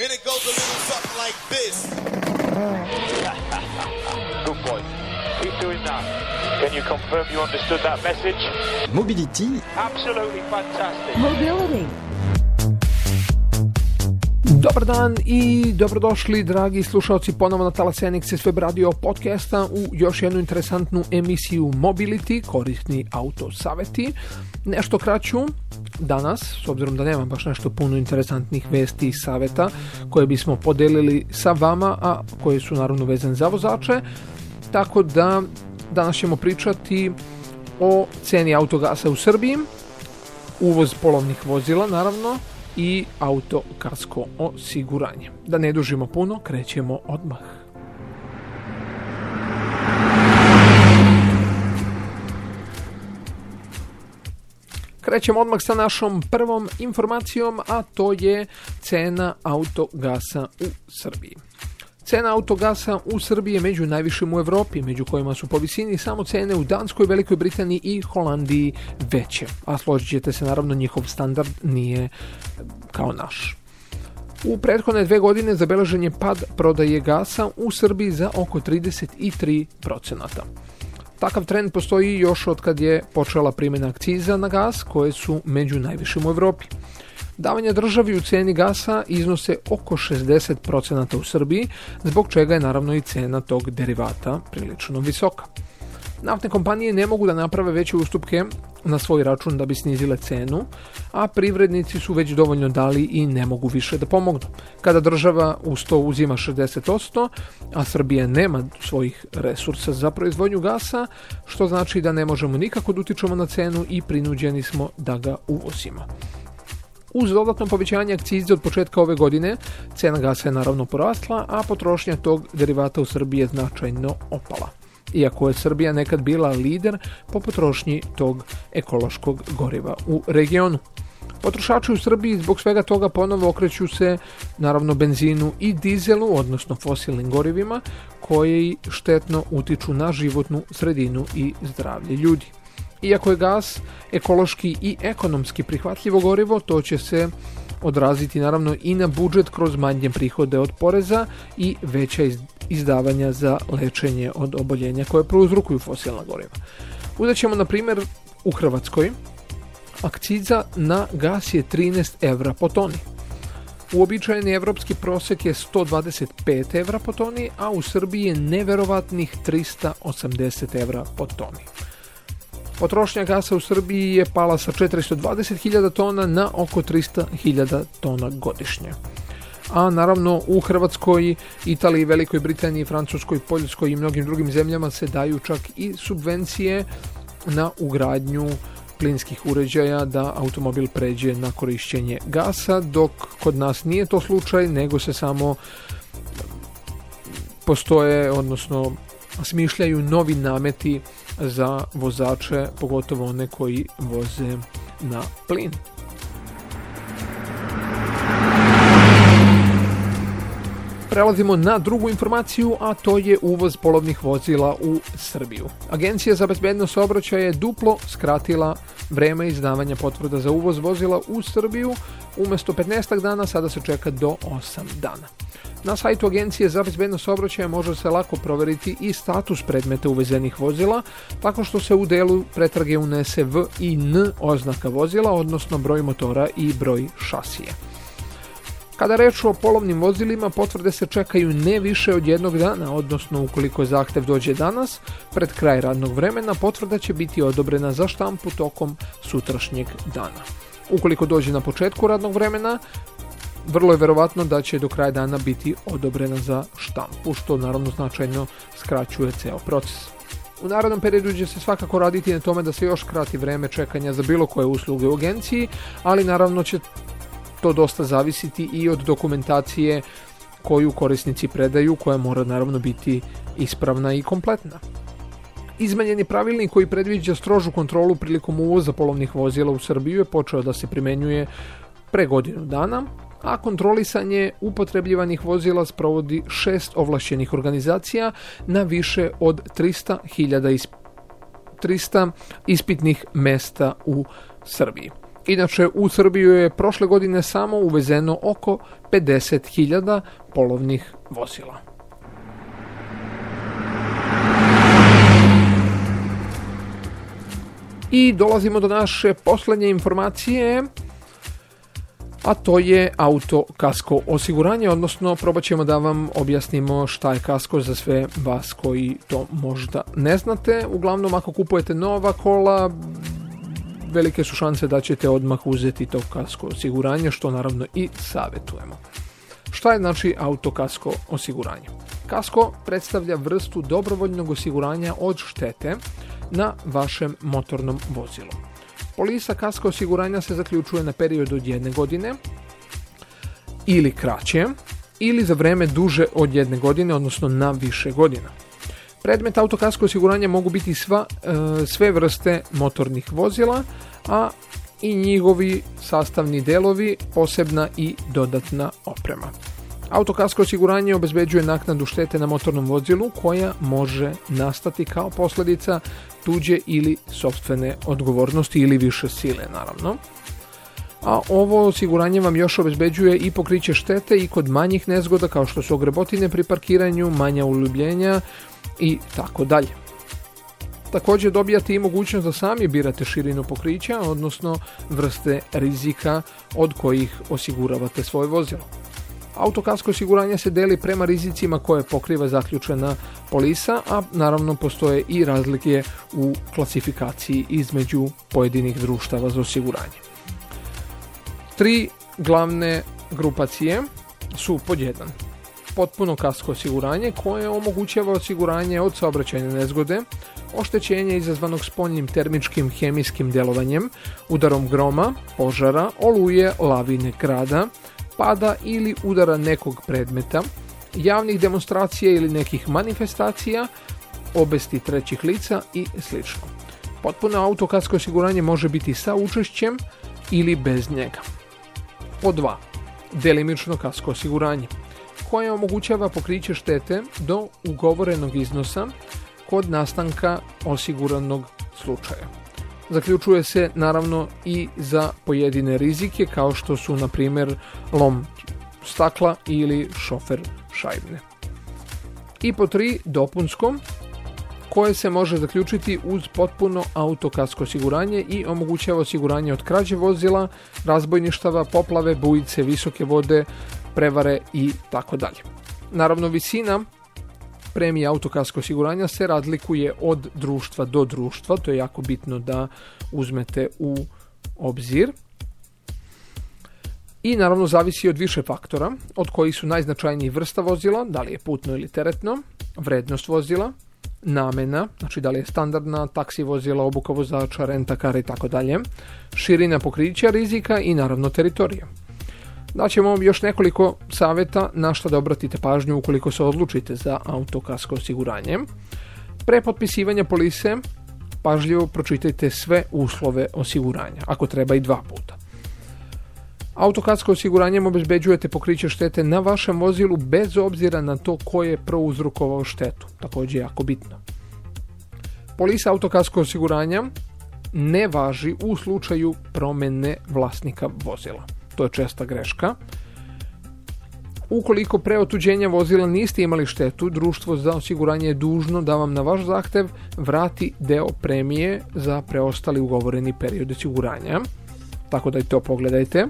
And it goes a little something like this. Good boy. Keep doing that. Can you confirm you understood that message? Mobility, Absolutely fantastic. Mobility. Dobar dan i dobrodošli dragi slušalci ponovo na Talasenik se Web Radio podcasta u još jednu interesantnu emisiju Mobility, korisni auto saveti. Nešto kraću danas, s obzirom da nemam baš nešto puno interesantnih vesti i saveta koje bismo podelili sa vama, a koje su naravno vezane za vozače. Tako da danas ćemo pričati o ceni autogasa u Srbiji, uvoz polovnih vozila naravno i auto kasko osiguranje. Da ne dužimo puno, krećemo odmah. Krećemo odmah sa našom prvom informacijom, a to je cena autogasa u Srbiji. Cena autogasa u Srbiji je među najvišim u Europi, među kojima su po visini samo cene u Danskoj, Velikoj Britaniji i Holandiji veće. A složit ćete se, naravno, njihov standard nije kao naš. U prethodne dve godine zabeležen je pad prodaje gasa u Srbiji za oko 33%. Takav trend postoji još od kad je počela primjena akciza na gas, koje su među najvišim u Europi. Davanja državi u cijeni gasa iznose oko 60% u Srbiji, zbog čega je naravno i cena tog derivata prilično visoka. Naftne kompanije ne mogu da naprave veće ustupke na svoj račun da bi snizile cenu, a privrednici su već dovoljno dali i ne mogu više da pomognu. Kada država uz to uzima 60%, a Srbija nema svojih resursa za proizvodnju gasa, što znači da ne možemo nikako da utičemo na cenu i prinuđeni smo da ga uvozimo. Uz dodatno povećanje akcize od početka ove godine, cena gasa je naravno porasla, a potrošnja tog derivata u Srbiji je značajno opala. Iako je Srbija nekad bila lider po potrošnji tog ekološkog goriva u regionu. Potrošači u Srbiji zbog svega toga ponovo okreću se naravno benzinu i dizelu, odnosno fosilnim gorivima, koji štetno utiču na životnu sredinu i zdravlje ljudi. Iako je gas ekološki i ekonomski prihvatljivo gorivo, to će se odraziti naravno i na budžet kroz manje prihode od poreza i veća izdavanja za lečenje od oboljenja koje prouzrukuju fosilna goriva. Uzet ćemo na primjer u Hrvatskoj akciza na gas je 13 evra po toni. Uobičajeni evropski prosjek je 125 evra po toni, a u Srbiji je neverovatnih 380 evra po toni. Potrošnja gasa u Srbiji je pala sa 420.000 tona na oko 300.000 tona godišnje. A naravno u Hrvatskoj, Italiji, Velikoj Britaniji, Francuskoj, Poljskoj i mnogim drugim zemljama se daju čak i subvencije na ugradnju plinskih uređaja da automobil pređe na korišćenje gasa, dok kod nas nije to slučaj, nego se samo postoje, odnosno smišljaju novi nameti za vozače, pogotovo one koji voze na plin. Prelazimo na drugu informaciju, a to je uvoz polovnih vozila u Srbiju. Agencija za bezbednost saobraćaja je duplo skratila vreme izdavanja potvrda za uvoz vozila u Srbiju. Umjesto 15 dana sada se čeka do 8 dana. Na sajtu Agencije za bezbednost saobraćaja može se lako provjeriti i status predmeta uvezenih vozila, tako što se u delu pretrage unese V i N oznaka vozila, odnosno broj motora i broj šasije. Kada reč o polovnim vozilima, potvrde se čekaju ne više od jednog dana, odnosno ukoliko zahtev dođe danas, pred kraj radnog vremena, potvrda će biti odobrena za štampu tokom sutrašnjeg dana. Ukoliko dođe na početku radnog vremena, vrlo je verovatno da će do kraja dana biti odobrena za štampu, što naravno značajno skraćuje ceo proces. U narednom periodu će se svakako raditi na tome da se još krati vreme čekanja za bilo koje usluge u agenciji, ali naravno će to dosta zavisiti i od dokumentacije koju korisnici predaju, koja mora naravno biti ispravna i kompletna. Izmenjeni pravilnik koji predviđa strožu kontrolu prilikom uvoza polovnih vozila u Srbiju je počeo da se primenjuje pre godinu dana, a kontrolisanje upotrebljivanih vozila sprovodi šest ovlašćenih organizacija na više od 300.000 300 ispitnih mesta u Srbiji. Inače, u Srbiju je prošle godine samo uvezeno oko 50.000 polovnih vozila. I dolazimo do naše posljednje informacije, a to je auto kasko osiguranje, odnosno probat ćemo da vam objasnimo šta je kasko za sve vas koji to možda ne znate. Uglavnom, ako kupujete nova kola, velike su šanse da ćete odmah uzeti to kasko osiguranje, što naravno i savjetujemo. Šta je znači auto kasko osiguranje? Kasko predstavlja vrstu dobrovoljnog osiguranja od štete na vašem motornom vozilu. Polisa kasko osiguranja se zaključuje na period od jedne godine ili kraće ili za vreme duže od jedne godine, odnosno na više godina. Predmet autokasko osiguranja mogu biti sva, e, sve vrste motornih vozila, a i njihovi sastavni delovi, posebna i dodatna oprema. Autokasko osiguranje obezbeđuje naknadu štete na motornom vozilu koja može nastati kao posljedica tuđe ili sopstvene odgovornosti ili više sile naravno. A ovo osiguranje vam još obezbeđuje i pokriće štete i kod manjih nezgoda kao što su ogrebotine pri parkiranju, manja uljubljenja i tako dalje. Također dobijate i mogućnost da sami birate širinu pokrića, odnosno vrste rizika od kojih osiguravate svoje vozilo. Autokasko osiguranje se deli prema rizicima koje pokriva zaključena polisa, a naravno postoje i razlike u klasifikaciji između pojedinih društava za osiguranje. Tri glavne grupacije su pod jedan. Potpuno kasko osiguranje koje omogućava osiguranje od saobraćajne nezgode, oštećenje izazvanog spoljnim termičkim hemijskim djelovanjem, udarom groma, požara, oluje, lavine, grada, pada ili udara nekog predmeta, javnih demonstracija ili nekih manifestacija, obesti trećih lica i sl. Potpuno autokasko osiguranje može biti sa učešćem ili bez njega. Po 2. Delimično kasko osiguranje koje omogućava pokriće štete do ugovorenog iznosa kod nastanka osiguranog slučaja. Zaključuje se naravno i za pojedine rizike kao što su na primjer lom stakla ili šofer šajbne. I po tri dopunsko koje se može zaključiti uz potpuno autokasko osiguranje i omogućava osiguranje od krađe vozila, razbojništava, poplave, bujice, visoke vode, prevare i tako dalje. Naravno visina premija autokasko osiguranja se razlikuje od društva do društva, to je jako bitno da uzmete u obzir. I naravno zavisi od više faktora, od kojih su najznačajniji vrsta vozila, da li je putno ili teretno, vrednost vozila, namena, znači da li je standardna, taksi vozila, obuka vozača, renta kar i tako dalje, širina pokrića rizika i naravno teritorija. Daćemo vam još nekoliko savjeta na što da obratite pažnju ukoliko se odlučite za autokasko osiguranje. Pre potpisivanja polise pažljivo pročitajte sve uslove osiguranja, ako treba i dva puta. Autokasko osiguranjem obezbeđujete pokriće štete na vašem vozilu bez obzira na to ko je prouzrokovao štetu, također jako bitno. Polisa autokasko osiguranja ne važi u slučaju promjene vlasnika vozila. To je česta greška. Ukoliko pre otuđenja vozila niste imali štetu, društvo za osiguranje je dužno da vam na vaš zahtev vrati deo premije za preostali ugovoreni period osiguranja. Tako da i to pogledajte.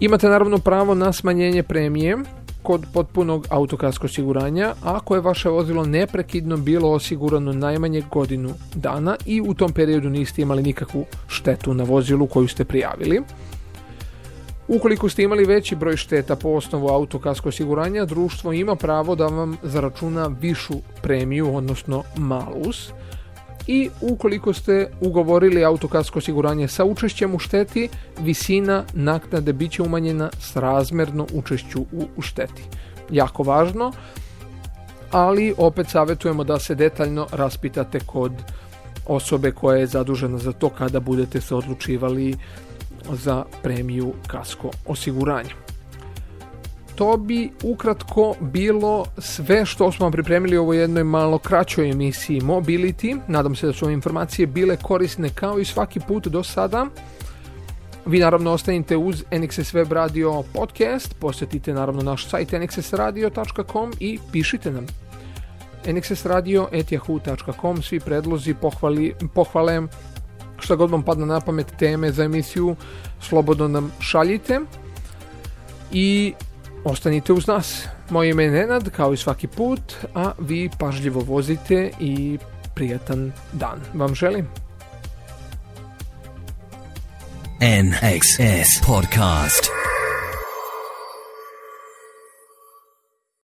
Imate naravno pravo na smanjenje premije kod potpunog autokasko osiguranja ako je vaše vozilo neprekidno bilo osigurano najmanje godinu dana i u tom periodu niste imali nikakvu štetu na vozilu koju ste prijavili. Ukoliko ste imali veći broj šteta po osnovu autokasko osiguranja, društvo ima pravo da vam zaračuna višu premiju, odnosno malus. I ukoliko ste ugovorili autokasko osiguranje sa učešćem u šteti, visina naknade bit će umanjena s razmerno učešću u šteti. Jako važno, ali opet savjetujemo da se detaljno raspitate kod osobe koja je zadužena za to kada budete se odlučivali za premiju kasko osiguranja. To bi ukratko bilo sve što smo vam pripremili u ovoj jednoj malo kraćoj emisiji Mobility. Nadam se da su ove informacije bile korisne kao i svaki put do sada. Vi naravno ostanite uz NXS Web Radio podcast, posjetite naravno naš sajt nxsradio.com i pišite nam nxsradio.yahoo.com svi predlozi, pohvali, pohvale, šta god vam padne na pamet teme za emisiju, slobodno nam šaljite i ostanite uz nas. Moje ime je Nenad, kao i svaki put, a vi pažljivo vozite i prijatan dan vam želim. NXS Podcast.